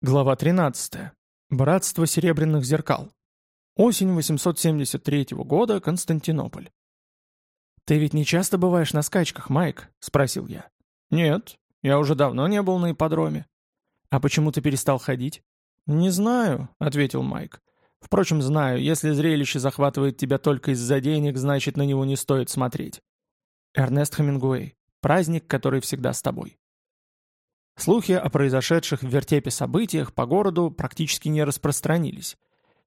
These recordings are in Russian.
Глава 13. Братство серебряных зеркал. Осень 873 года, Константинополь. «Ты ведь не часто бываешь на скачках, Майк?» — спросил я. «Нет, я уже давно не был на ипподроме». «А почему ты перестал ходить?» «Не знаю», — ответил Майк. «Впрочем, знаю, если зрелище захватывает тебя только из-за денег, значит, на него не стоит смотреть». Эрнест Хемингуэй. Праздник, который всегда с тобой. Слухи о произошедших в вертепе событиях по городу практически не распространились.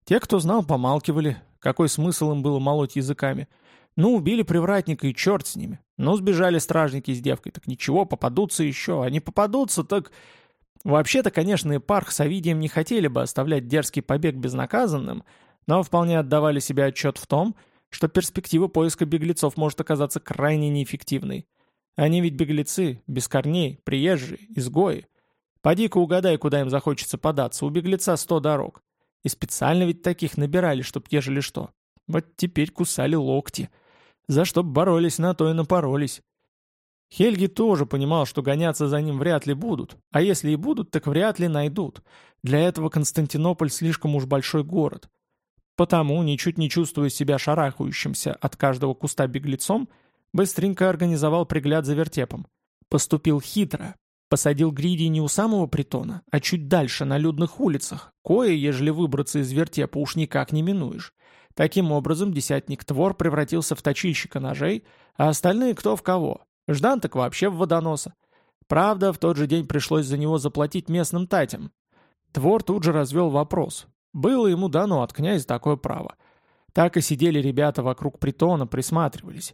Те, кто знал, помалкивали, какой смысл им было молоть языками. Ну, убили привратника и черт с ними. Ну, сбежали стражники с девкой, так ничего, попадутся еще. Они попадутся, так... Вообще-то, конечно, Епарх с Овидием не хотели бы оставлять дерзкий побег безнаказанным, но вполне отдавали себе отчет в том, что перспектива поиска беглецов может оказаться крайне неэффективной. Они ведь беглецы, без корней, приезжие, изгои. Поди-ка угадай, куда им захочется податься, у беглеца сто дорог. И специально ведь таких набирали, чтоб ежели что. Вот теперь кусали локти. За что боролись, на то и напоролись. Хельги тоже понимал, что гоняться за ним вряд ли будут, а если и будут, так вряд ли найдут. Для этого Константинополь слишком уж большой город. Потому, ничуть не чувствуя себя шарахающимся от каждого куста беглецом, Быстренько организовал пригляд за вертепом. Поступил хитро. Посадил гриди не у самого притона, а чуть дальше, на людных улицах, кое, ежели выбраться из вертепа, уж никак не минуешь. Таким образом, десятник Твор превратился в точильщика ножей, а остальные кто в кого. Ждан так вообще в водоноса. Правда, в тот же день пришлось за него заплатить местным татям. Твор тут же развел вопрос. Было ему дано от князя такое право. Так и сидели ребята вокруг притона, присматривались.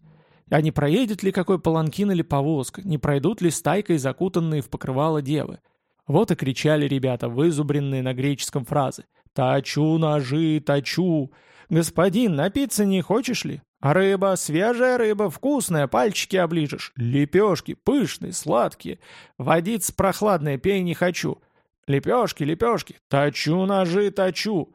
А не проедет ли какой паланкин или повозка, не пройдут ли стайкой закутанные в покрывало девы? Вот и кричали ребята, вызубренные на греческом фразы. «Точу ножи, точу! Господин, напиться не хочешь ли? А рыба, свежая рыба, вкусная, пальчики оближешь. Лепешки, пышные, сладкие. Водиц прохладная, пей не хочу. Лепешки, лепешки, точу ножи, точу!»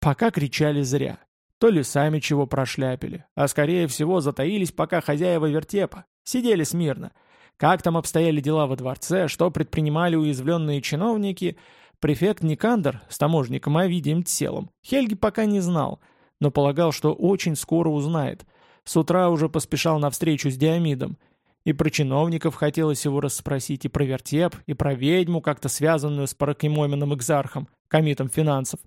Пока кричали зря. То ли сами чего прошляпили, а скорее всего затаились пока хозяева вертепа, сидели смирно. Как там обстояли дела во дворце, что предпринимали уязвленные чиновники, префект Никандр с таможником Овидием Тселом Хельги пока не знал, но полагал, что очень скоро узнает. С утра уже поспешал на встречу с Диамидом, и про чиновников хотелось его расспросить, и про вертеп, и про ведьму, как-то связанную с Паракимоменом Экзархом, комитом финансов.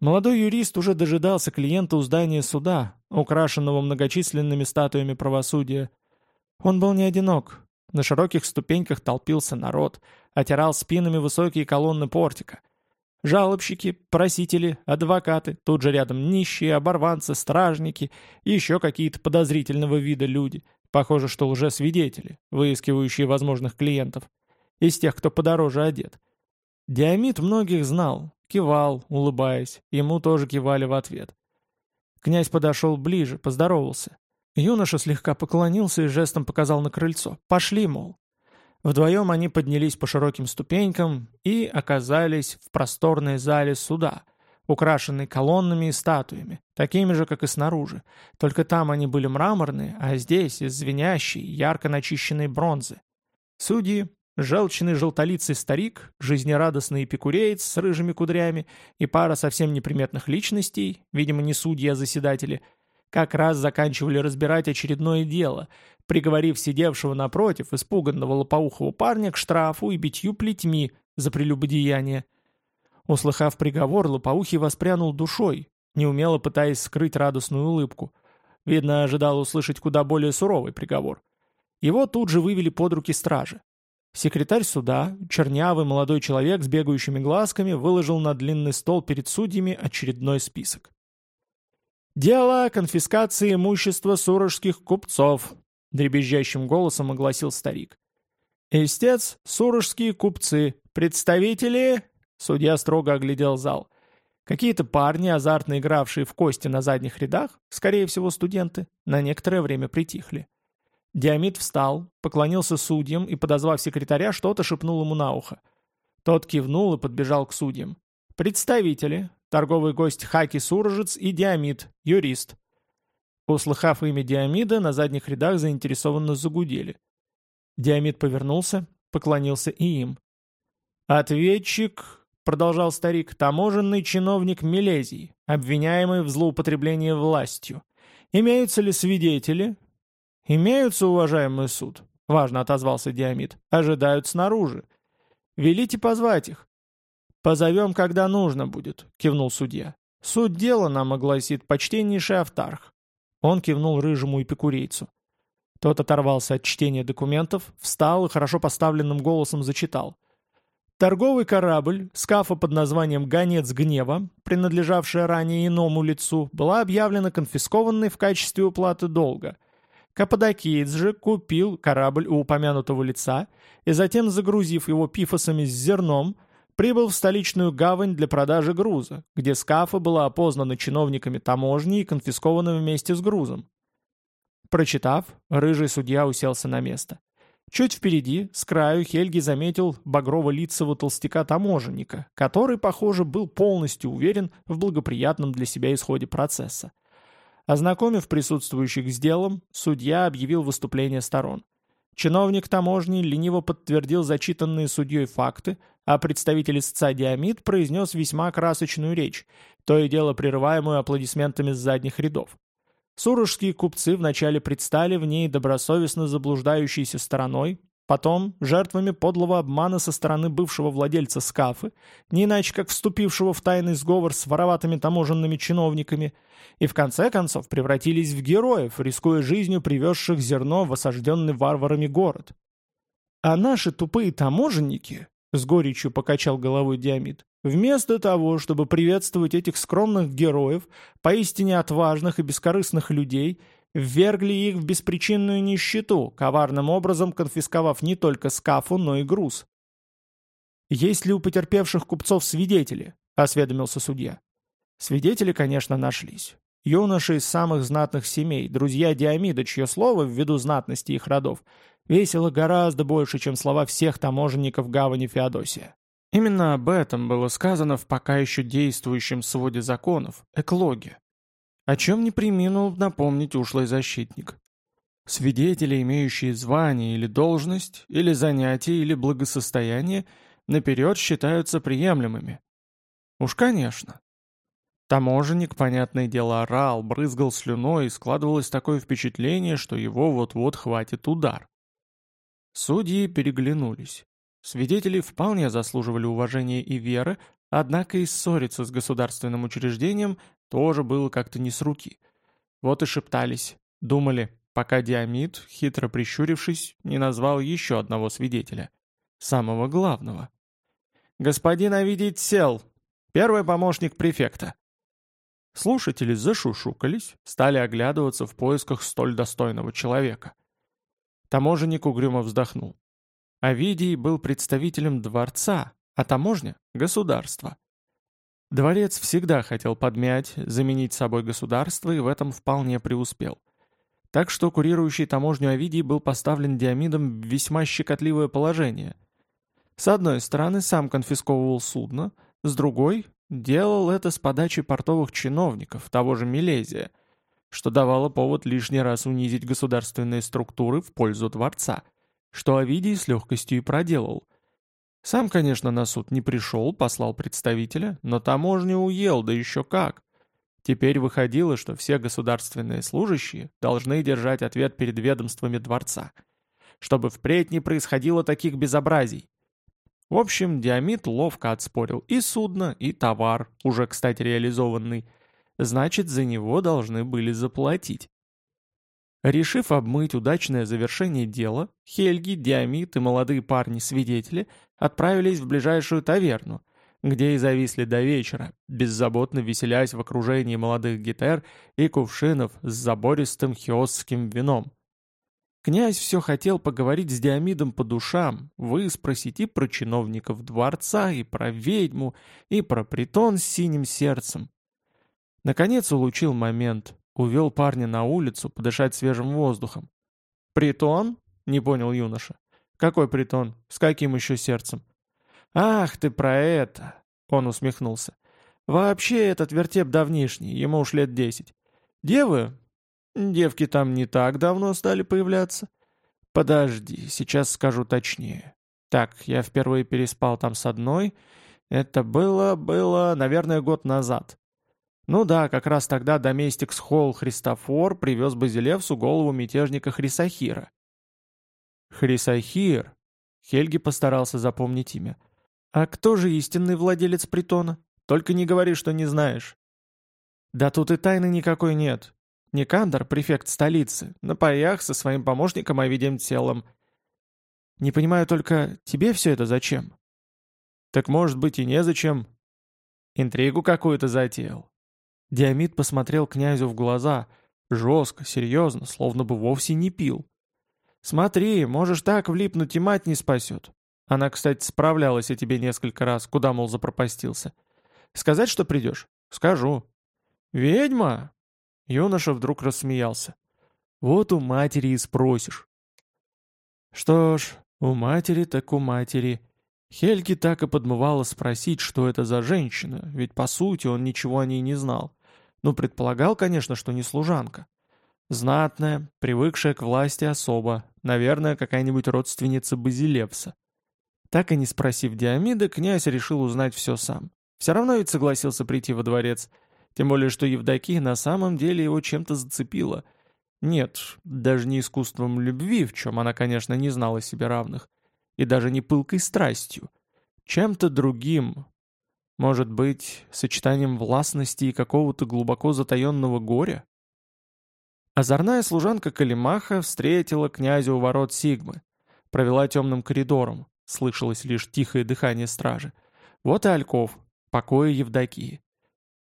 Молодой юрист уже дожидался клиента у здания суда, украшенного многочисленными статуями правосудия. Он был не одинок. На широких ступеньках толпился народ, отирал спинами высокие колонны портика. Жалобщики, просители, адвокаты, тут же рядом нищие, оборванцы, стражники и еще какие-то подозрительного вида люди. Похоже, что уже свидетели, выискивающие возможных клиентов. Из тех, кто подороже одет. Диамид многих знал, Кивал, улыбаясь, ему тоже кивали в ответ. Князь подошел ближе, поздоровался. Юноша слегка поклонился и жестом показал на крыльцо. «Пошли, мол». Вдвоем они поднялись по широким ступенькам и оказались в просторной зале суда, украшенной колоннами и статуями, такими же, как и снаружи. Только там они были мраморные, а здесь из звенящей, ярко начищенной бронзы. Судьи, Желчный желтолицый старик, жизнерадостный эпикуреец с рыжими кудрями и пара совсем неприметных личностей, видимо, не судьи, а заседатели, как раз заканчивали разбирать очередное дело, приговорив сидевшего напротив испуганного лопоухого парня к штрафу и битью плетьми за прелюбодеяние. Услыхав приговор, лопоухий воспрянул душой, неумело пытаясь скрыть радостную улыбку. Видно, ожидал услышать куда более суровый приговор. Его тут же вывели под руки стражи. Секретарь суда, чернявый молодой человек с бегающими глазками, выложил на длинный стол перед судьями очередной список. «Дело о конфискации имущества сурожских купцов», — дребезжащим голосом огласил старик. «Истец, сурожские купцы, представители...» Судья строго оглядел зал. Какие-то парни, азартно игравшие в кости на задних рядах, скорее всего студенты, на некоторое время притихли. Диамид встал, поклонился судьям и, подозвав секретаря, что-то шепнул ему на ухо. Тот кивнул и подбежал к судьям. «Представители. Торговый гость Хаки Суржец и Диамид, юрист». Услыхав имя Диамида, на задних рядах заинтересованно загудели. Диамид повернулся, поклонился и им. «Ответчик», — продолжал старик, — «таможенный чиновник Милезий, обвиняемый в злоупотреблении властью. Имеются ли свидетели?» «Имеются, уважаемый суд», — важно отозвался Диамид. «Ожидают снаружи. Велите позвать их». «Позовем, когда нужно будет», — кивнул судья. «Суть дела нам огласит почтеннейший автарх». Он кивнул рыжему эпикурейцу. Тот оторвался от чтения документов, встал и хорошо поставленным голосом зачитал. Торговый корабль, скафа под названием «Гонец гнева», принадлежавшая ранее иному лицу, была объявлена конфискованной в качестве уплаты долга. Каппадокиец же купил корабль у упомянутого лица и затем, загрузив его пифосами с зерном, прибыл в столичную гавань для продажи груза, где скафа была опознана чиновниками таможни и конфискована вместе с грузом. Прочитав, рыжий судья уселся на место. Чуть впереди, с краю, Хельги заметил багрово-лицевого толстяка-таможенника, который, похоже, был полностью уверен в благоприятном для себя исходе процесса. Ознакомив присутствующих с делом, судья объявил выступление сторон. Чиновник таможни лениво подтвердил зачитанные судьей факты, а представитель истца Диамид произнес весьма красочную речь, то и дело прерываемую аплодисментами с задних рядов. Сурожские купцы вначале предстали в ней добросовестно заблуждающейся стороной, потом жертвами подлого обмана со стороны бывшего владельца скафы, не иначе как вступившего в тайный сговор с вороватыми таможенными чиновниками, и в конце концов превратились в героев, рискуя жизнью привезших зерно в осажденный варварами город. А наши тупые таможенники, — с горечью покачал головой Диамид, Вместо того, чтобы приветствовать этих скромных героев, поистине отважных и бескорыстных людей, ввергли их в беспричинную нищету, коварным образом конфисковав не только скафу, но и груз. «Есть ли у потерпевших купцов свидетели?» — осведомился судья. Свидетели, конечно, нашлись. Юноши из самых знатных семей, друзья Диамида, чье слово, ввиду знатности их родов, весило гораздо больше, чем слова всех таможенников гавани Феодосия. Именно об этом было сказано в пока еще действующем своде законов, эклоге. О чем не приминул напомнить ушлый защитник. Свидетели, имеющие звание или должность, или занятие, или благосостояние, наперед считаются приемлемыми. Уж конечно. Таможенник, понятное дело, орал, брызгал слюной, и складывалось такое впечатление, что его вот-вот хватит удар. Судьи переглянулись. Свидетели вполне заслуживали уважения и веры, однако и ссориться с государственным учреждением тоже было как-то не с руки. Вот и шептались, думали, пока Диамид, хитро прищурившись, не назвал еще одного свидетеля. Самого главного. «Господин Овидий сел. Первый помощник префекта». Слушатели зашушукались, стали оглядываться в поисках столь достойного человека. Таможенник угрюмо вздохнул. Овидий был представителем дворца, а таможня — государства. Дворец всегда хотел подмять, заменить собой государство и в этом вполне преуспел. Так что курирующий таможню Овидий был поставлен Диамидом в весьма щекотливое положение. С одной стороны, сам конфисковывал судно, с другой — делал это с подачи портовых чиновников, того же Милезия, что давало повод лишний раз унизить государственные структуры в пользу дворца — что Овидий с легкостью и проделал. Сам, конечно, на суд не пришел, послал представителя, но таможню уел, да еще как. Теперь выходило, что все государственные служащие должны держать ответ перед ведомствами дворца, чтобы впредь не происходило таких безобразий. В общем, Диамид ловко отспорил и судно, и товар, уже, кстати, реализованный. Значит, за него должны были заплатить. Решив обмыть удачное завершение дела, Хельги, Диамид и молодые парни-свидетели отправились в ближайшую таверну, где и зависли до вечера, беззаботно веселясь в окружении молодых гитар и кувшинов с забористым хиосским вином. Князь все хотел поговорить с Диамидом по душам, выспросить и про чиновников дворца, и про ведьму, и про притон с синим сердцем. Наконец улучил момент, Увел парня на улицу подышать свежим воздухом. «Притон?» — не понял юноша. «Какой притон? С каким еще сердцем?» «Ах ты про это!» — он усмехнулся. «Вообще этот вертеп давнишний, ему уж лет десять. Девы? Девки там не так давно стали появляться. Подожди, сейчас скажу точнее. Так, я впервые переспал там с одной. Это было, было, наверное, год назад. Ну да, как раз тогда доместик Схол Христофор привез Базилевсу голову мятежника Хрисахира. Хрисахир? Хельги постарался запомнить имя. А кто же истинный владелец притона? Только не говори, что не знаешь. Да тут и тайны никакой нет. Никандр, префект столицы, на паях со своим помощником Овидием телом. Не понимаю только, тебе все это зачем? Так может быть и незачем. Интригу какую-то затеял. Диамид посмотрел князю в глаза, жестко, серьезно, словно бы вовсе не пил. «Смотри, можешь так влипнуть, и мать не спасет. Она, кстати, справлялась о тебе несколько раз, куда, мол, запропастился. Сказать, что придешь? Скажу. «Ведьма?» Юноша вдруг рассмеялся. «Вот у матери и спросишь». Что ж, у матери так у матери. Хельги так и подмывало спросить, что это за женщина, ведь по сути он ничего о ней не знал. Ну, предполагал, конечно, что не служанка. Знатная, привыкшая к власти особа, наверное, какая-нибудь родственница Базилевса. Так и не спросив Диамида, князь решил узнать все сам. Все равно ведь согласился прийти во дворец – тем более, что Евдокия на самом деле его чем-то зацепила. Нет, даже не искусством любви, в чем она, конечно, не знала себе равных, и даже не пылкой страстью. Чем-то другим. Может быть, сочетанием властности и какого-то глубоко затаенного горя? Озорная служанка Калимаха встретила князя у ворот Сигмы. Провела темным коридором, слышалось лишь тихое дыхание стражи. Вот и Альков, покоя Евдокии.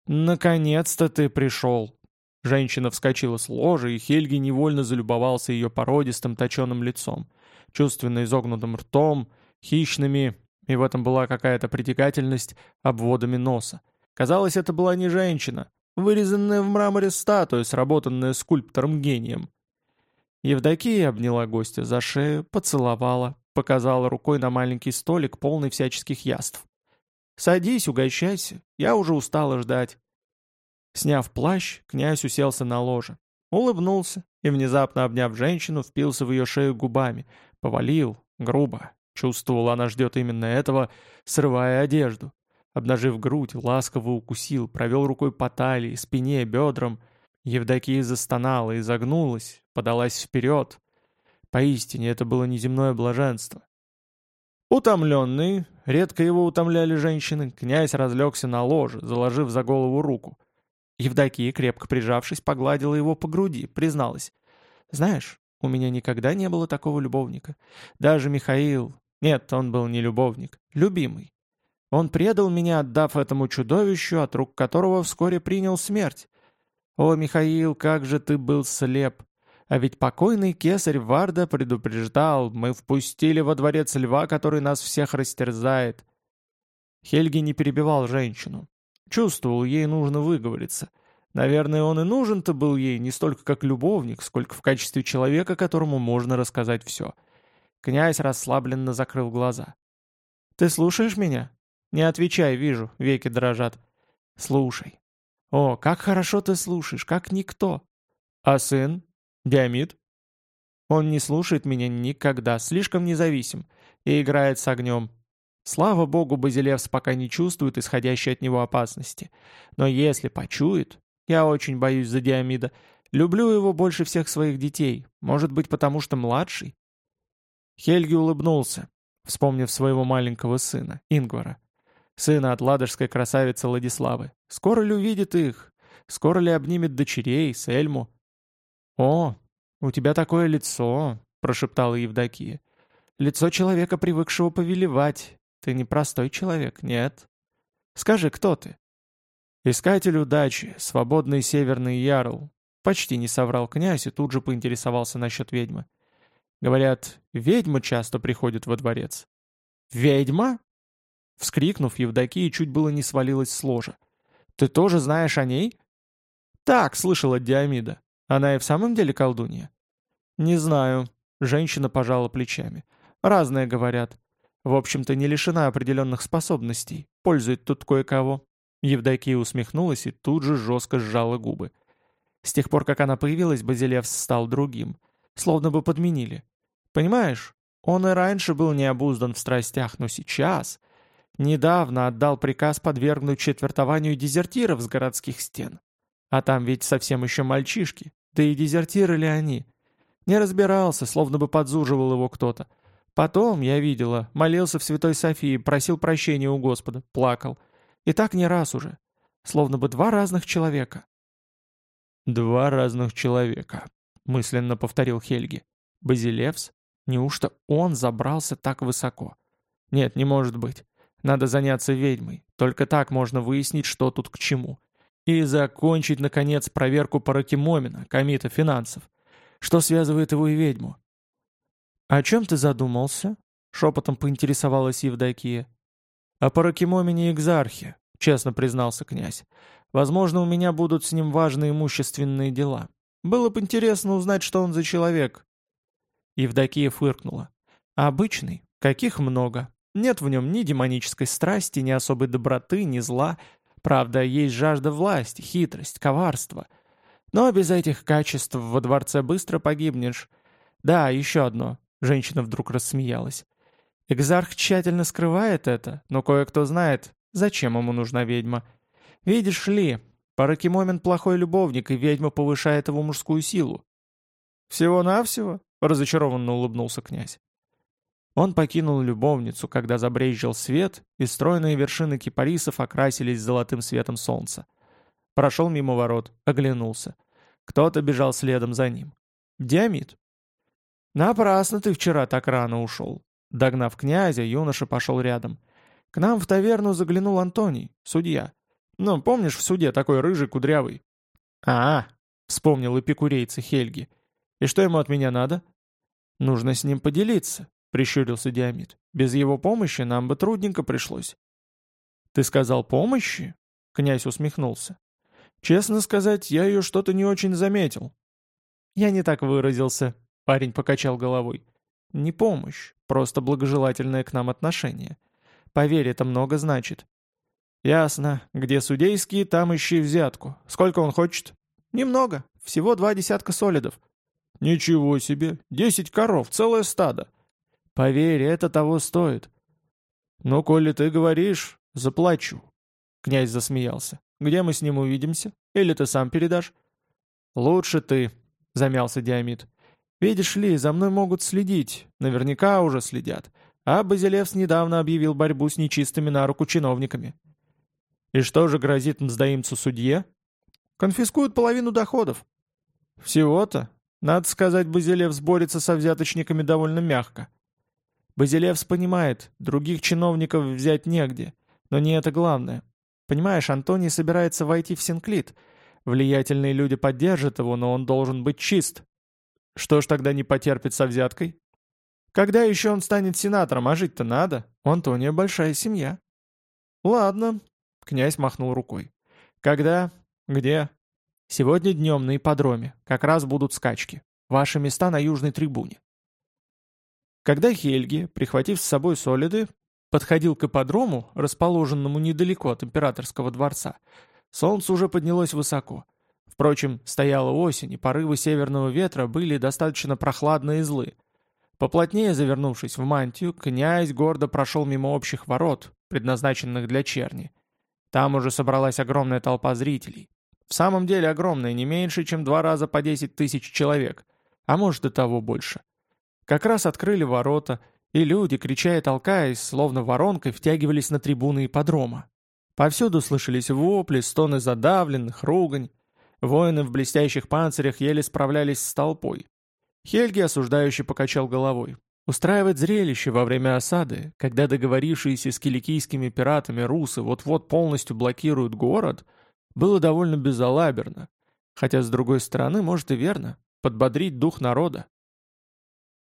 «Наконец-то ты пришел!» Женщина вскочила с ложа, и Хельги невольно залюбовался ее породистым точеным лицом, чувственно изогнутым ртом, хищными, и в этом была какая-то притягательность, обводами носа. Казалось, это была не женщина, вырезанная в мраморе статуя, сработанная скульптором-гением. Евдокия обняла гостя за шею, поцеловала, показала рукой на маленький столик, полный всяческих яств. «Садись, угощайся, я уже устала ждать». Сняв плащ, князь уселся на ложе, улыбнулся и, внезапно обняв женщину, впился в ее шею губами, повалил, грубо. Чувствовал, она ждет именно этого, срывая одежду. Обнажив грудь, ласково укусил, провел рукой по талии, спине, бедрам. Евдокия застонала и загнулась, подалась вперед. Поистине, это было неземное блаженство. Утомленный, редко его утомляли женщины, князь разлегся на ложе, заложив за голову руку. Евдокия, крепко прижавшись, погладила его по груди, призналась. «Знаешь, у меня никогда не было такого любовника. Даже Михаил... Нет, он был не любовник, любимый. Он предал меня, отдав этому чудовищу, от рук которого вскоре принял смерть. О, Михаил, как же ты был слеп! А ведь покойный кесарь Варда предупреждал, мы впустили во дворец льва, который нас всех растерзает. Хельги не перебивал женщину. Чувствовал, ей нужно выговориться. Наверное, он и нужен-то был ей не столько как любовник, сколько в качестве человека, которому можно рассказать все. Князь расслабленно закрыл глаза. «Ты слушаешь меня?» «Не отвечай, вижу, веки дрожат». «Слушай». «О, как хорошо ты слушаешь, как никто». «А сын?» Диамид? Он не слушает меня никогда, слишком независим, и играет с огнем. Слава богу, Базилевс пока не чувствует исходящей от него опасности. Но если почует, я очень боюсь за Диамида, люблю его больше всех своих детей, может быть, потому что младший? Хельги улыбнулся, вспомнив своего маленького сына, Ингвара. Сына от ладожской красавицы Владиславы. Скоро ли увидит их? Скоро ли обнимет дочерей, Сельму? «О, у тебя такое лицо», — прошептала Евдокия. «Лицо человека, привыкшего повелевать. Ты не простой человек, нет? Скажи, кто ты?» «Искатель удачи, свободный северный ярл», — почти не соврал князь и тут же поинтересовался насчет ведьмы. «Говорят, ведьмы часто приходят во дворец». «Ведьма?» Вскрикнув, Евдокия чуть было не свалилась с ложа. «Ты тоже знаешь о ней?» «Так», — слышала Диамида. Она и в самом деле колдунья? Не знаю. Женщина пожала плечами. Разные говорят. В общем-то, не лишена определенных способностей. Пользует тут кое-кого. Евдокия усмехнулась и тут же жестко сжала губы. С тех пор, как она появилась, Базилевс стал другим. Словно бы подменили. Понимаешь? Он и раньше был необуздан в страстях, но сейчас... Недавно отдал приказ подвергнуть четвертованию дезертиров с городских стен. А там ведь совсем еще мальчишки. Да и дезертиры ли они? Не разбирался, словно бы подзуживал его кто-то. Потом, я видела, молился в Святой Софии, просил прощения у Господа, плакал. И так не раз уже. Словно бы два разных человека. «Два разных человека», — мысленно повторил Хельги. «Базилевс? Неужто он забрался так высоко? Нет, не может быть. Надо заняться ведьмой. Только так можно выяснить, что тут к чему. И закончить, наконец, проверку Паракимомина, комита финансов. Что связывает его и ведьму? «О чем ты задумался?» — шепотом поинтересовалась Евдокия. «О Паракимомине Экзархе», — честно признался князь. «Возможно, у меня будут с ним важные имущественные дела. Было бы интересно узнать, что он за человек». Евдокия фыркнула. «Обычный. Каких много. Нет в нем ни демонической страсти, ни особой доброты, ни зла. Правда, есть жажда власти, хитрость, коварство. Но без этих качеств во дворце быстро погибнешь. Да, еще одно. Женщина вдруг рассмеялась. Экзарх тщательно скрывает это, но кое-кто знает, зачем ему нужна ведьма. Видишь ли, Паракимомен плохой любовник, и ведьма повышает его мужскую силу. «Всего-навсего?» — разочарованно улыбнулся князь. Он покинул любовницу, когда забрезжил свет, и стройные вершины кипарисов окрасились золотым светом солнца. Прошел мимо ворот, оглянулся. Кто-то бежал следом за ним. Диамид. «Напрасно ты вчера так рано ушел». Догнав князя, юноша пошел рядом. К нам в таверну заглянул Антоний, судья. Ну, помнишь, в суде такой рыжий, кудрявый? «А, -а — вспомнил эпикурейца Хельги. «И что ему от меня надо?» «Нужно с ним поделиться», — прищурился Диамид. «Без его помощи нам бы трудненько пришлось». «Ты сказал помощи?» — князь усмехнулся. «Честно сказать, я ее что-то не очень заметил». «Я не так выразился», — парень покачал головой. «Не помощь, просто благожелательное к нам отношение. Поверь, это много значит». «Ясно. Где судейские, там ищи взятку. Сколько он хочет?» «Немного. Всего два десятка солидов». «Ничего себе! Десять коров, целое стадо!» Поверь, это того стоит. Ну, коли ты говоришь, заплачу. Князь засмеялся. Где мы с ним увидимся? Или ты сам передашь? Лучше ты, замялся Диамид. Видишь ли, за мной могут следить. Наверняка уже следят. А Базилевс недавно объявил борьбу с нечистыми на руку чиновниками. И что же грозит мздоимцу судье? Конфискуют половину доходов. Всего-то? Надо сказать, Базилевс борется со взяточниками довольно мягко. Базилевс понимает, других чиновников взять негде. Но не это главное. Понимаешь, Антоний собирается войти в Синклит. Влиятельные люди поддержат его, но он должен быть чист. Что ж тогда не потерпит со взяткой? Когда еще он станет сенатором, а жить-то надо? У Антония большая семья. Ладно, князь махнул рукой. Когда? Где? Сегодня днем на ипподроме. Как раз будут скачки. Ваши места на южной трибуне. Когда Хельги, прихватив с собой солиды, подходил к ипподрому, расположенному недалеко от императорского дворца, солнце уже поднялось высоко. Впрочем, стояла осень, и порывы северного ветра были достаточно прохладные и злы. Поплотнее завернувшись в мантию, князь гордо прошел мимо общих ворот, предназначенных для черни. Там уже собралась огромная толпа зрителей. В самом деле огромная, не меньше, чем два раза по десять тысяч человек, а может и того больше. Как раз открыли ворота, и люди, крича и толкаясь, словно воронкой, втягивались на трибуны ипподрома. Повсюду слышались вопли, стоны задавленных, ругань. Воины в блестящих панцирях еле справлялись с толпой. Хельги осуждающий покачал головой. Устраивать зрелище во время осады, когда договорившиеся с киликийскими пиратами русы вот-вот полностью блокируют город, было довольно безалаберно. Хотя, с другой стороны, может и верно, подбодрить дух народа.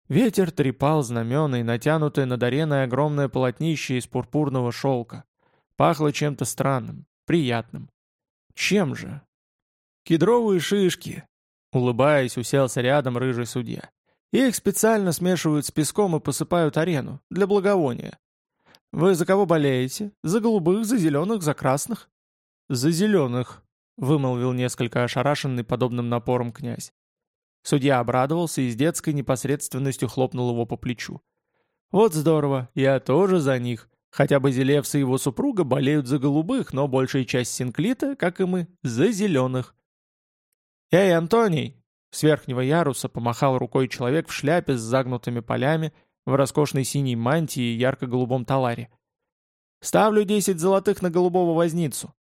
Ветер трепал знамена и натянутое над ареной огромное полотнище из пурпурного шелка. Пахло чем-то странным, приятным. Чем же? Кедровые шишки. Улыбаясь, уселся рядом рыжий судья. Их специально смешивают с песком и посыпают арену, для благовония. Вы за кого болеете? За голубых, за зеленых, за красных? За зеленых, вымолвил несколько ошарашенный подобным напором князь. Судья обрадовался и с детской непосредственностью хлопнул его по плечу. Вот здорово, я тоже за них. Хотя Базилевс и его супруга болеют за голубых, но большая часть Синклита, как и мы, за зеленых. «Эй, Антоний!» С верхнего яруса помахал рукой человек в шляпе с загнутыми полями, в роскошной синей мантии и ярко-голубом таларе. «Ставлю десять золотых на голубого возницу».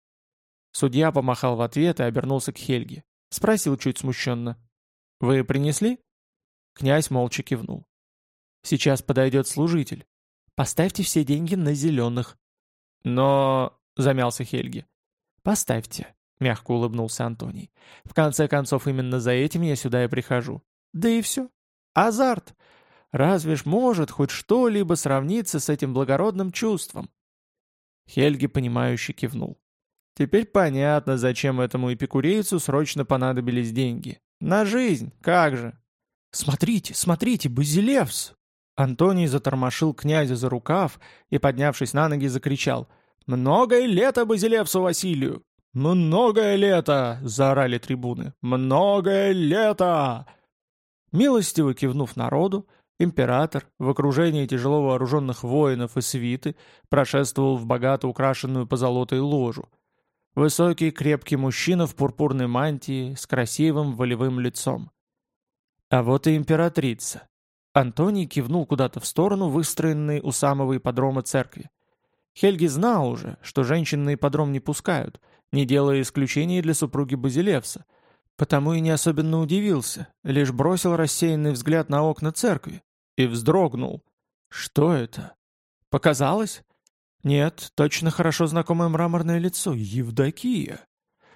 Судья помахал в ответ и обернулся к Хельге. Спросил чуть смущенно. «Вы принесли?» Князь молча кивнул. «Сейчас подойдет служитель. Поставьте все деньги на зеленых». «Но...» — замялся Хельги. «Поставьте», — мягко улыбнулся Антоний. «В конце концов, именно за этим я сюда и прихожу. Да и все. Азарт. Разве ж может хоть что-либо сравниться с этим благородным чувством?» Хельги, понимающе кивнул. Теперь понятно, зачем этому эпикурейцу срочно понадобились деньги. На жизнь, как же. «Смотрите, смотрите, Базилевс!» Антоний затормошил князя за рукав и, поднявшись на ноги, закричал «Многое лето Базилевсу Василию!» «Многое лето!» — заорали трибуны. «Многое лето!» Милостиво кивнув народу, император в окружении тяжело вооруженных воинов и свиты прошествовал в богато украшенную позолотой ложу. Высокий крепкий мужчина в пурпурной мантии с красивым волевым лицом. А вот и императрица. Антоний кивнул куда-то в сторону, выстроенной у самого ипподрома церкви. Хельги знал уже, что женщин на ипподром не пускают, не делая исключений для супруги Базилевса, потому и не особенно удивился, лишь бросил рассеянный взгляд на окна церкви и вздрогнул. Что это? Показалось? Нет, точно хорошо знакомое мраморное лицо, Евдокия.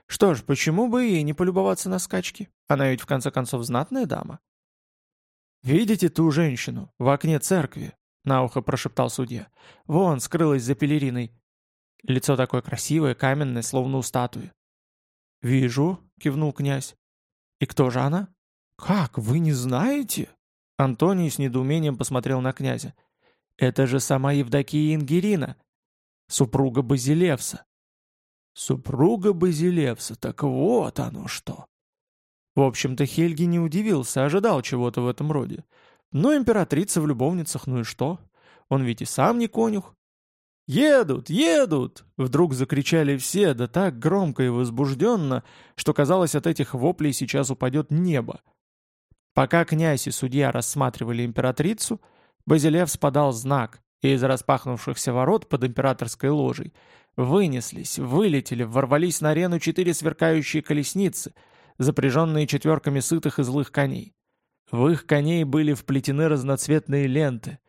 Что ж, почему бы ей не полюбоваться на скачки? Она ведь в конце концов знатная дама. «Видите ту женщину в окне церкви?» — на ухо прошептал судья. «Вон, скрылась за пелериной. Лицо такое красивое, каменное, словно у статуи». «Вижу», — кивнул князь. «И кто же она?» «Как, вы не знаете?» Антоний с недоумением посмотрел на князя. «Это же сама Евдокия Ингерина, супруга Базилевса». «Супруга Базилевса, так вот оно что!» В общем-то, Хельги не удивился, ожидал чего-то в этом роде. Но императрица в любовницах, ну и что? Он ведь и сам не конюх. «Едут! Едут!» — вдруг закричали все, да так громко и возбужденно, что казалось, от этих воплей сейчас упадет небо. Пока князь и судья рассматривали императрицу, Базилев спадал знак, и из распахнувшихся ворот под императорской ложей вынеслись, вылетели, ворвались на арену четыре сверкающие колесницы — запряженные четверками сытых и злых коней. В их коней были вплетены разноцветные ленты.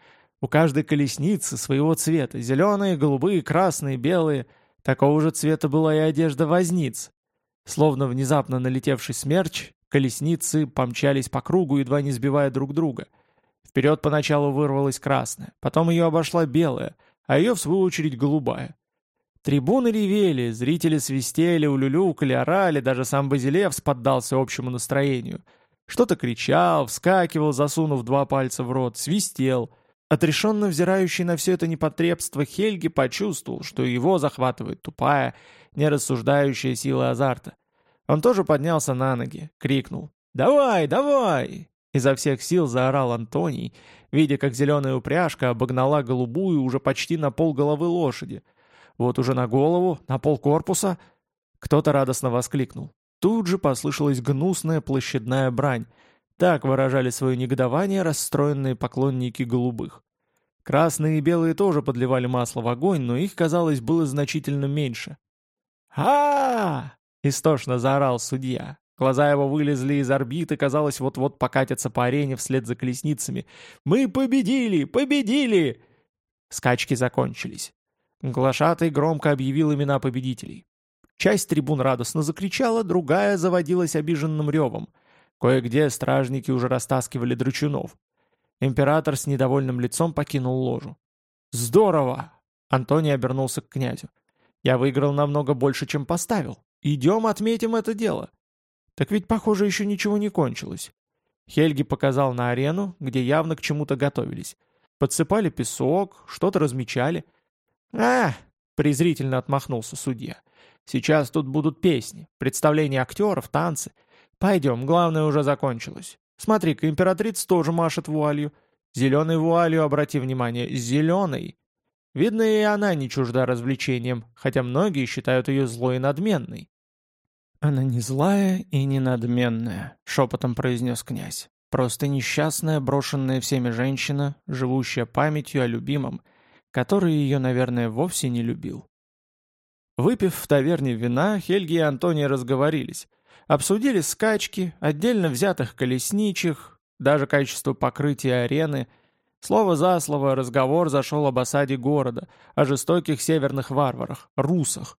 У каждой колесницы своего цвета, зеленые, голубые, красные, белые. Такого же цвета была и одежда возниц. Словно внезапно налетевший смерч, колесницы помчались по кругу, едва не сбивая друг друга. Вперед поначалу вырвалась красная, потом ее обошла белая, а ее, в свою очередь, голубая. Трибуны ревели, зрители свистели, улюлюкали, орали, даже сам Базилевс поддался общему настроению. Что-то кричал, вскакивал, засунув два пальца в рот, свистел. Отрешенно взирающий на все это непотребство Хельги почувствовал, что его захватывает тупая, нерассуждающая сила азарта. Он тоже поднялся на ноги, крикнул «Давай, давай!» Изо всех сил заорал Антоний, видя, как зеленая упряжка обогнала голубую уже почти на пол головы лошади — вот уже на голову, на пол корпуса. Кто-то радостно воскликнул. Тут же послышалась гнусная площадная брань. Так выражали свое негодование расстроенные поклонники голубых. Красные и белые тоже подливали масло в огонь, но их, казалось, было значительно меньше. а, истошно заорал судья. Глаза его вылезли из орбиты, казалось, вот-вот покатятся по арене вслед за колесницами. «Мы победили! Победили!» Скачки закончились. Глашатый громко объявил имена победителей. Часть трибун радостно закричала, другая заводилась обиженным ревом. Кое-где стражники уже растаскивали драчунов. Император с недовольным лицом покинул ложу. «Здорово!» — Антоний обернулся к князю. «Я выиграл намного больше, чем поставил. Идем отметим это дело». Так ведь, похоже, еще ничего не кончилось. Хельги показал на арену, где явно к чему-то готовились. Подсыпали песок, что-то размечали — «А!» — презрительно отмахнулся судья. «Сейчас тут будут песни, представления актеров, танцы. Пойдем, главное уже закончилось. Смотри-ка, императрица тоже машет вуалью. Зеленой вуалью, обрати внимание, зеленой. Видно, и она не чужда развлечениям, хотя многие считают ее злой и надменной. «Она не злая и не надменная», — шепотом произнес князь. «Просто несчастная, брошенная всеми женщина, живущая памятью о любимом, который ее, наверное, вовсе не любил». Выпив в таверне вина, Хельги и Антоний разговорились. Обсудили скачки, отдельно взятых колесничих, даже качество покрытия арены. Слово за слово разговор зашел об осаде города, о жестоких северных варварах, русах.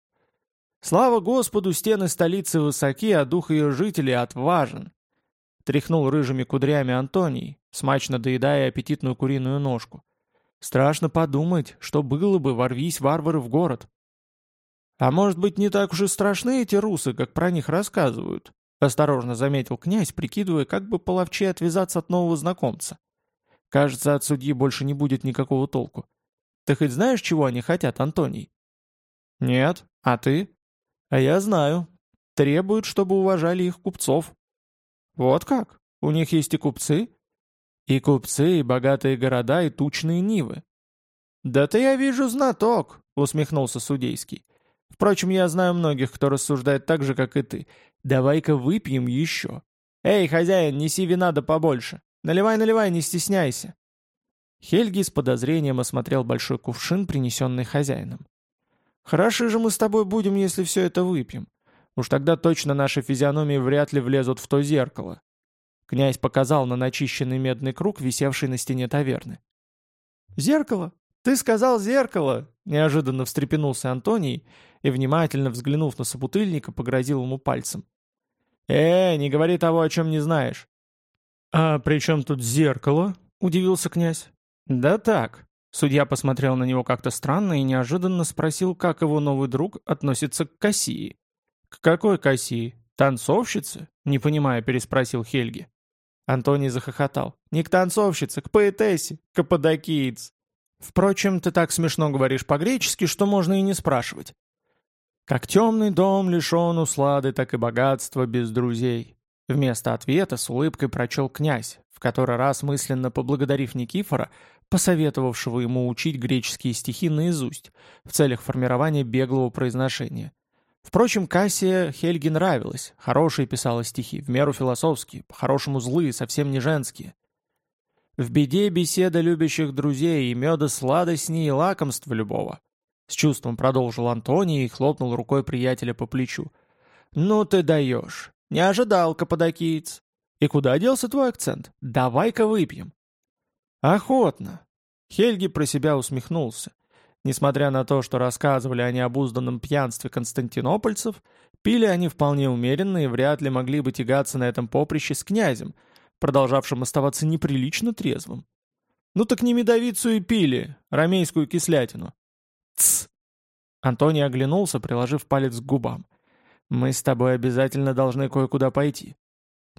Слава Господу, стены столицы высоки, а дух ее жителей отважен. Тряхнул рыжими кудрями Антоний, смачно доедая аппетитную куриную ножку. Страшно подумать, что было бы, ворвись варвары в город. А может быть, не так уж и страшны эти русы, как про них рассказывают? Осторожно заметил князь, прикидывая, как бы половче отвязаться от нового знакомца. Кажется, от судьи больше не будет никакого толку. Ты хоть знаешь, чего они хотят, Антоний? Нет. А ты? А я знаю. Требуют, чтобы уважали их купцов. Вот как? У них есть и купцы? И купцы, и богатые города, и тучные нивы. Да-то я вижу знаток, усмехнулся судейский. Впрочем, я знаю многих, кто рассуждает так же, как и ты. Давай-ка выпьем еще. Эй, хозяин, неси вина да побольше. Наливай, наливай, не стесняйся. Хельги с подозрением осмотрел большой кувшин, принесенный хозяином. «Хороши же мы с тобой будем, если все это выпьем. Уж тогда точно наши физиономии вряд ли влезут в то зеркало». Князь показал на начищенный медный круг, висевший на стене таверны. «Зеркало? Ты сказал зеркало!» Неожиданно встрепенулся Антоний и, внимательно взглянув на собутыльника, погрозил ему пальцем. «Э, не говори того, о чем не знаешь». «А при чем тут зеркало?» — удивился князь. «Да так». Судья посмотрел на него как-то странно и неожиданно спросил, как его новый друг относится к Кассии. «К какой Кассии? Танцовщице?» — не понимая, переспросил Хельги. Антоний захохотал. «Не к танцовщице, к поэтессе, каппадокиец». «Впрочем, ты так смешно говоришь по-гречески, что можно и не спрашивать». Как темный дом лишен услады, так и богатства без друзей. Вместо ответа с улыбкой прочел князь, в который раз мысленно поблагодарив Никифора, посоветовавшего ему учить греческие стихи наизусть, в целях формирования беглого произношения. Впрочем, Кассия Хельге нравилась, хорошие писала стихи, в меру философские, по-хорошему злые, совсем не женские. В беде беседа любящих друзей, и меда сладостнее и лакомств любого. С чувством продолжил Антоний и хлопнул рукой приятеля по плечу. «Ну ты даешь! Не ожидал, каппадокиец! И куда делся твой акцент? Давай-ка выпьем!» «Охотно!» Хельги про себя усмехнулся. Несмотря на то, что рассказывали о необузданном пьянстве константинопольцев, пили они вполне умеренно и вряд ли могли бы тягаться на этом поприще с князем, продолжавшим оставаться неприлично трезвым. Ну так не медовицу и пили, ромейскую кислятину. «Тсс!» Антоний оглянулся, приложив палец к губам. «Мы с тобой обязательно должны кое-куда пойти».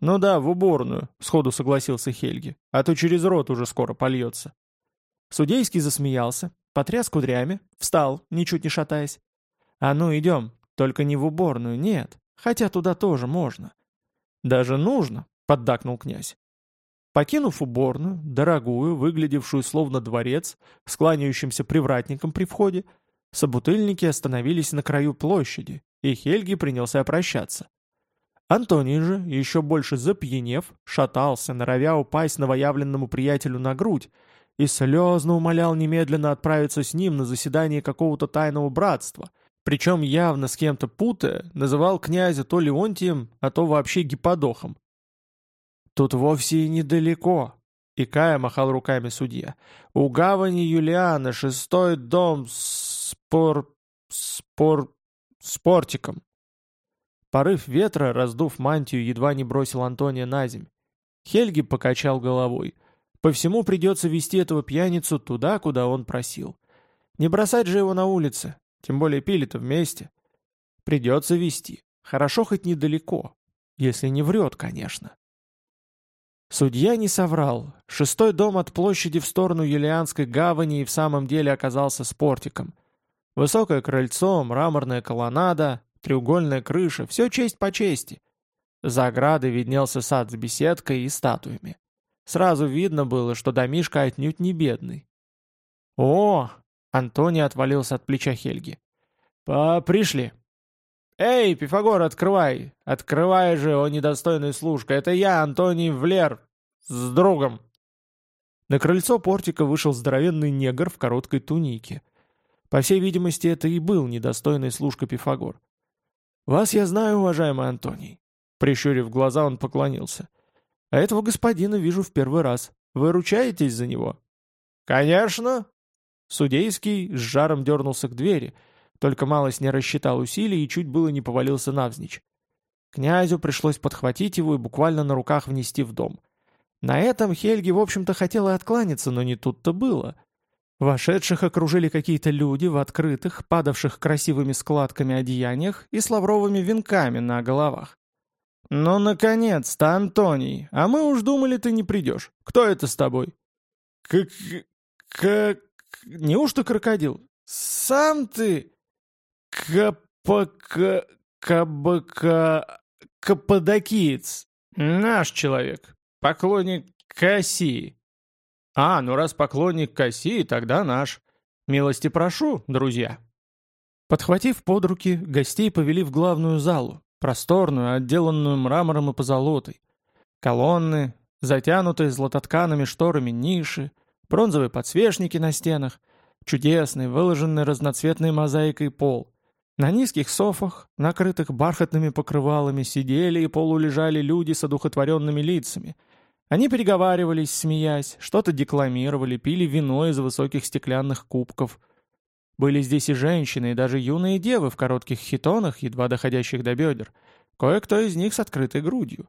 «Ну да, в уборную», — сходу согласился Хельги, «а то через рот уже скоро польется». Судейский засмеялся, потряс кудрями, встал, ничуть не шатаясь. «А ну, идем, только не в уборную, нет, хотя туда тоже можно». «Даже нужно», — поддакнул князь. Покинув уборную, дорогую, выглядевшую словно дворец, с кланяющимся привратником при входе, собутыльники остановились на краю площади, и Хельги принялся прощаться. Антоний же, еще больше запьянев, шатался, норовя упасть новоявленному приятелю на грудь, и слезно умолял немедленно отправиться с ним на заседание какого-то тайного братства, причем явно с кем-то путая, называл князя то Леонтием, а то вообще Гипподохом. «Тут вовсе и недалеко», — икая махал руками судья. «У гавани Юлиана шестой дом спор... спор... спортиком». Порыв ветра, раздув мантию, едва не бросил Антония на земь. Хельги покачал головой. По всему придется вести этого пьяницу туда, куда он просил. Не бросать же его на улице, тем более пили-то вместе. Придется вести. Хорошо хоть недалеко. Если не врет, конечно. Судья не соврал. Шестой дом от площади в сторону Юлианской гавани и в самом деле оказался спортиком. Высокое крыльцо, мраморная колоннада, треугольная крыша — все честь по чести. За оградой виднелся сад с беседкой и статуями. Сразу видно было, что домишка отнюдь не бедный. «О!» — Антоний отвалился от плеча Хельги. «По «Пришли!» «Эй, Пифагор, открывай! Открывай же, о недостойный служка! Это я, Антоний Влер, с другом!» На крыльцо портика вышел здоровенный негр в короткой тунике. По всей видимости, это и был недостойный служка Пифагор. «Вас я знаю, уважаемый Антоний!» Прищурив глаза, он поклонился. «А этого господина вижу в первый раз. Вы ручаетесь за него?» «Конечно!» Судейский с жаром дернулся к двери — только малость не рассчитал усилий и чуть было не повалился навзничь. Князю пришлось подхватить его и буквально на руках внести в дом. На этом Хельги, в общем-то, хотел и откланяться, но не тут-то было. Вошедших окружили какие-то люди в открытых, падавших красивыми складками одеяниях и с лавровыми венками на головах. «Ну, наконец-то, Антоний! А мы уж думали, ты не придешь. Кто это с тобой?» «Как... как... неужто крокодил?» «Сам ты...» Капака... Кабака... Каппадокиец. Наш человек. Поклонник Кассии. А, ну раз поклонник Кассии, тогда наш. Милости прошу, друзья. Подхватив под руки, гостей повели в главную залу, просторную, отделанную мрамором и позолотой. Колонны, затянутые златотканными шторами ниши, бронзовые подсвечники на стенах, чудесный, выложенный разноцветной мозаикой пол — на низких софах, накрытых бархатными покрывалами, сидели и полулежали люди с одухотворенными лицами. Они переговаривались, смеясь, что-то декламировали, пили вино из высоких стеклянных кубков. Были здесь и женщины, и даже юные девы в коротких хитонах, едва доходящих до бедер. Кое-кто из них с открытой грудью.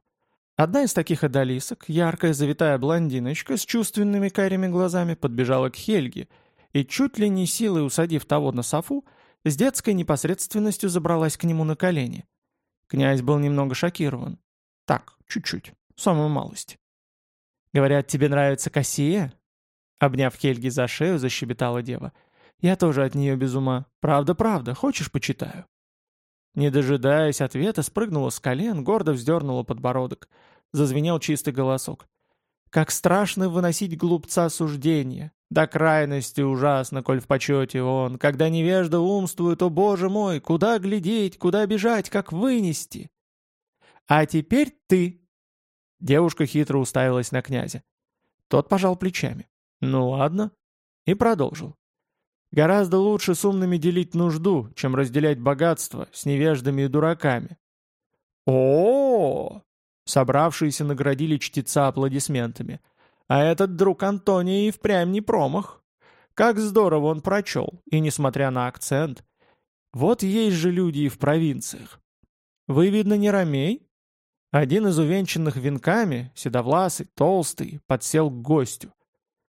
Одна из таких одолисок, яркая завитая блондиночка с чувственными карими глазами, подбежала к Хельге и, чуть ли не силой усадив того на софу, с детской непосредственностью забралась к нему на колени. Князь был немного шокирован. Так, чуть-чуть, самую малость. «Говорят, тебе нравится Кассия?» Обняв Хельги за шею, защебетала дева. «Я тоже от нее без ума. Правда-правда, хочешь, почитаю?» Не дожидаясь ответа, спрыгнула с колен, гордо вздернула подбородок. Зазвенел чистый голосок. «Как страшно выносить глупца суждения! До крайности ужасно, коль в почете он, когда невежда умствует, о боже мой, куда глядеть, куда бежать, как вынести. А теперь ты. Девушка хитро уставилась на князя. Тот пожал плечами. Ну ладно. И продолжил. Гораздо лучше с умными делить нужду, чем разделять богатство с невеждами и дураками. О, -о, -о, -о Собравшиеся наградили чтеца аплодисментами. А этот друг Антония и впрямь не промах. Как здорово он прочел, и несмотря на акцент. Вот есть же люди и в провинциях. Вы, видно, не ромей? Один из увенчанных венками, седовласый, толстый, подсел к гостю.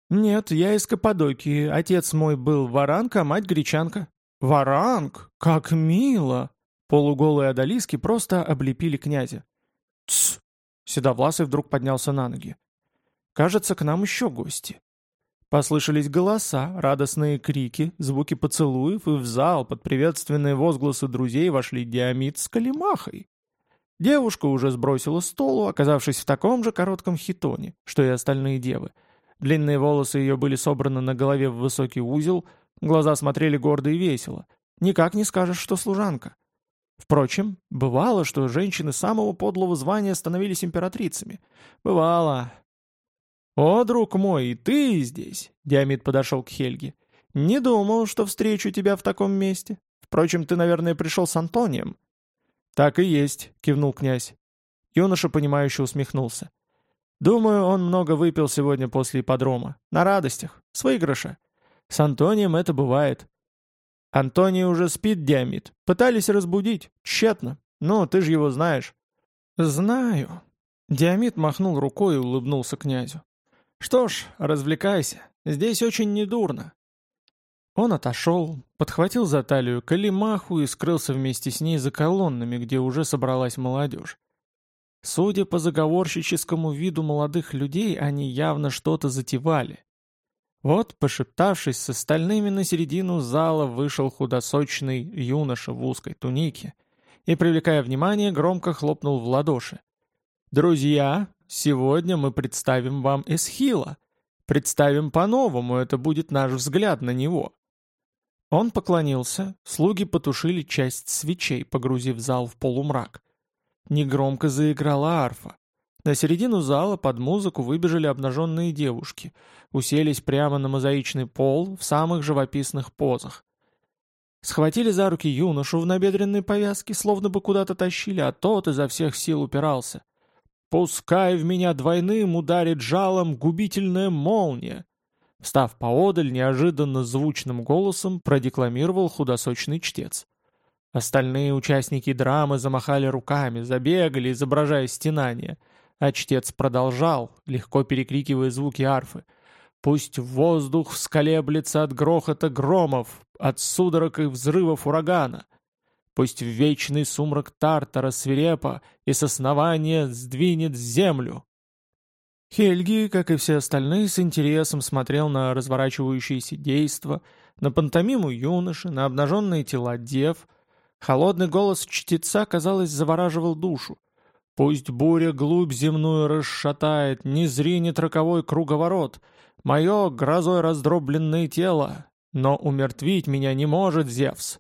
«Нет, я из Каппадокии. Отец мой был варанка, а мать гречанка». «Варанг? Как мило!» Полуголые одолиски просто облепили князя. «Тсс!» Седовласый вдруг поднялся на ноги. Кажется, к нам еще гости. Послышались голоса, радостные крики, звуки поцелуев, и в зал под приветственные возгласы друзей вошли Диамид с Калимахой. Девушка уже сбросила столу, оказавшись в таком же коротком хитоне, что и остальные девы. Длинные волосы ее были собраны на голове в высокий узел, глаза смотрели гордо и весело. Никак не скажешь, что служанка. Впрочем, бывало, что женщины самого подлого звания становились императрицами. Бывало, «О, друг мой, и ты здесь!» — Диамид подошел к Хельге. «Не думал, что встречу тебя в таком месте. Впрочем, ты, наверное, пришел с Антонием». «Так и есть», — кивнул князь. Юноша, понимающе усмехнулся. «Думаю, он много выпил сегодня после ипподрома. На радостях. С выигрыша. С Антонием это бывает». «Антоний уже спит, Диамид. Пытались разбудить. Тщетно. Ну, ты же его знаешь». «Знаю». Диамид махнул рукой и улыбнулся князю. «Что ж, развлекайся. Здесь очень недурно». Он отошел, подхватил за талию Калимаху и скрылся вместе с ней за колоннами, где уже собралась молодежь. Судя по заговорщическому виду молодых людей, они явно что-то затевали. Вот, пошептавшись с остальными на середину зала, вышел худосочный юноша в узкой тунике и, привлекая внимание, громко хлопнул в ладоши. «Друзья, сегодня мы представим вам Эсхила. Представим по-новому, это будет наш взгляд на него». Он поклонился, слуги потушили часть свечей, погрузив зал в полумрак. Негромко заиграла арфа. На середину зала под музыку выбежали обнаженные девушки, уселись прямо на мозаичный пол в самых живописных позах. Схватили за руки юношу в набедренной повязке, словно бы куда-то тащили, а тот изо всех сил упирался. «Пускай в меня двойным ударит жалом губительная молния!» Встав поодаль, неожиданно звучным голосом продекламировал худосочный чтец. Остальные участники драмы замахали руками, забегали, изображая стенание. А чтец продолжал, легко перекрикивая звуки арфы. «Пусть воздух всколеблется от грохота громов, от судорог и взрывов урагана. Пусть вечный сумрак Тартара свирепо и с основания сдвинет землю». Хельги, как и все остальные, с интересом смотрел на разворачивающиеся действа, на пантомиму юноши, на обнаженные тела дев. Холодный голос чтеца, казалось, завораживал душу. «Пусть буря глубь земную расшатает, не зринет роковой круговорот, мое грозой раздробленное тело, но умертвить меня не может Зевс».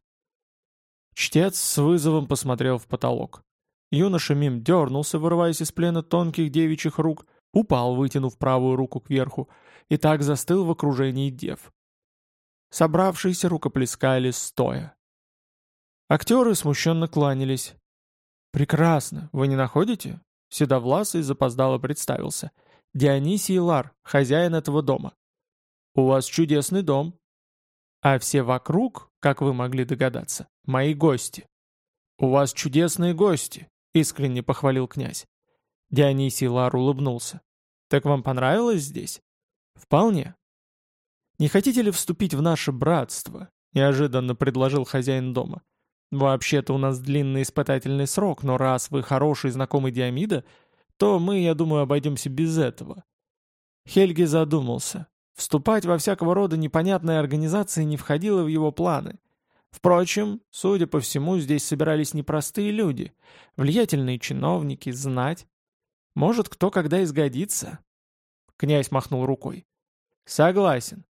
Чтец с вызовом посмотрел в потолок. Юноша мим дернулся, вырываясь из плена тонких девичьих рук, упал, вытянув правую руку кверху, и так застыл в окружении дев. Собравшиеся рукоплескали стоя. Актеры смущенно кланялись. «Прекрасно, вы не находите?» Седовласый запоздало представился. «Дионисий Лар, хозяин этого дома. У вас чудесный дом. А все вокруг, как вы могли догадаться, мои гости. У вас чудесные гости», — искренне похвалил князь. Дионисий Лар улыбнулся. «Так вам понравилось здесь?» «Вполне». «Не хотите ли вступить в наше братство?» — неожиданно предложил хозяин дома. «Вообще-то у нас длинный испытательный срок, но раз вы хороший знакомый Диамида, то мы, я думаю, обойдемся без этого». Хельги задумался. Вступать во всякого рода непонятные организации не входило в его планы. Впрочем, судя по всему, здесь собирались непростые люди, влиятельные чиновники, знать, может, кто когда изгодится?» Князь махнул рукой. «Согласен.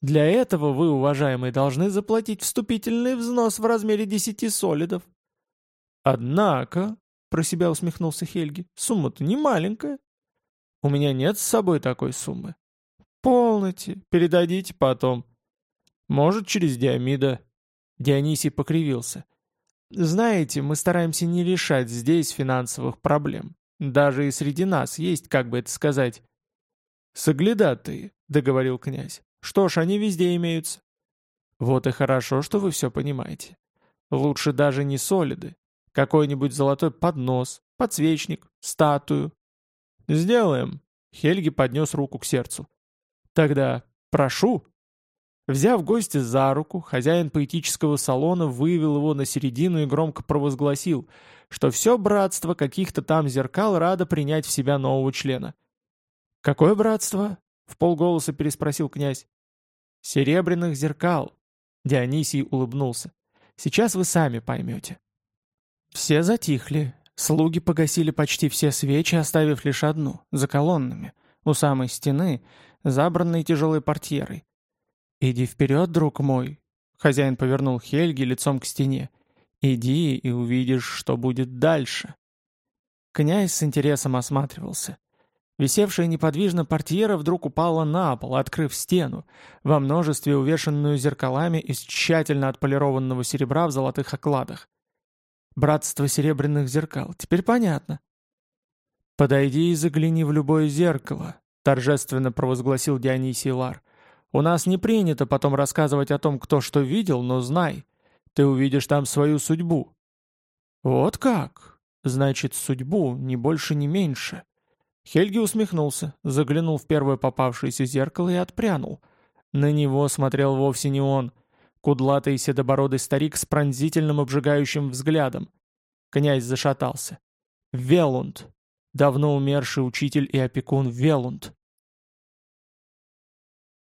Для этого вы, уважаемые, должны заплатить вступительный взнос в размере десяти солидов». «Однако», — про себя усмехнулся Хельги, — «сумма-то не маленькая. У меня нет с собой такой суммы». «Полноте, передадите потом». «Может, через Диамида». Дионисий покривился. «Знаете, мы стараемся не решать здесь финансовых проблем. Даже и среди нас есть, как бы это сказать... «Соглядатые», — договорил князь. «Что ж, они везде имеются». «Вот и хорошо, что вы все понимаете. Лучше даже не солиды. Какой-нибудь золотой поднос, подсвечник, статую». «Сделаем», — Хельги поднес руку к сердцу. «Тогда прошу». Взяв гостя за руку, хозяин поэтического салона вывел его на середину и громко провозгласил — что все братство каких-то там зеркал радо принять в себя нового члена. «Какое братство?» — в полголоса переспросил князь. «Серебряных зеркал», — Дионисий улыбнулся. «Сейчас вы сами поймете». Все затихли. Слуги погасили почти все свечи, оставив лишь одну, за колоннами, у самой стены, забранной тяжелой портьерой. «Иди вперед, друг мой», — хозяин повернул Хельги лицом к стене. Иди и увидишь, что будет дальше. Князь с интересом осматривался. Висевшая неподвижно портьера вдруг упала на пол, открыв стену, во множестве увешанную зеркалами из тщательно отполированного серебра в золотых окладах. Братство серебряных зеркал. Теперь понятно. «Подойди и загляни в любое зеркало», — торжественно провозгласил Дионисий Лар. «У нас не принято потом рассказывать о том, кто что видел, но знай, ты увидишь там свою судьбу». «Вот как? Значит, судьбу, ни больше, ни меньше». Хельги усмехнулся, заглянул в первое попавшееся зеркало и отпрянул. На него смотрел вовсе не он. Кудлатый седобородый старик с пронзительным обжигающим взглядом. Князь зашатался. Велунд. Давно умерший учитель и опекун Велунд.